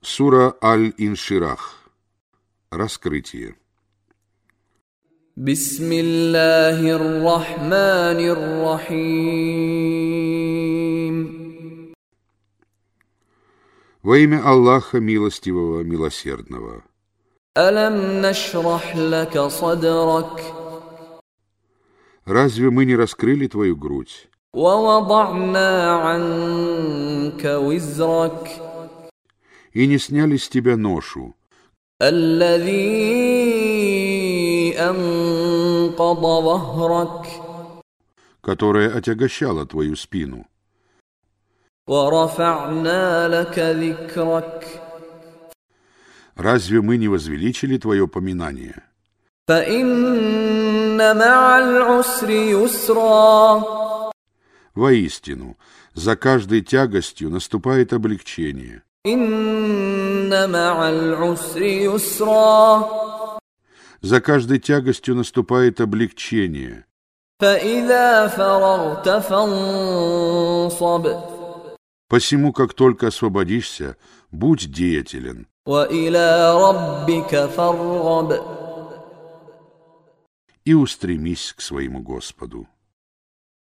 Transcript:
Сура Аль-Инширах. Раскрытие. بسم الله الرحمن الرحيم Во имя Аллаха Милостивого, Милосердного. ألم نشرح لك صدرك Разве мы не раскрыли твою грудь ووضعنا عنك وزرك и не сняли с тебя ношу. которая отягощала твою спину. Разве мы не возвеличили твое поминание? Воистину, за каждой тягостью наступает облегчение. За каждой тягостью наступает облегчение. Посему, как только освободишься, будь деятелен. И устремись к своему Господу.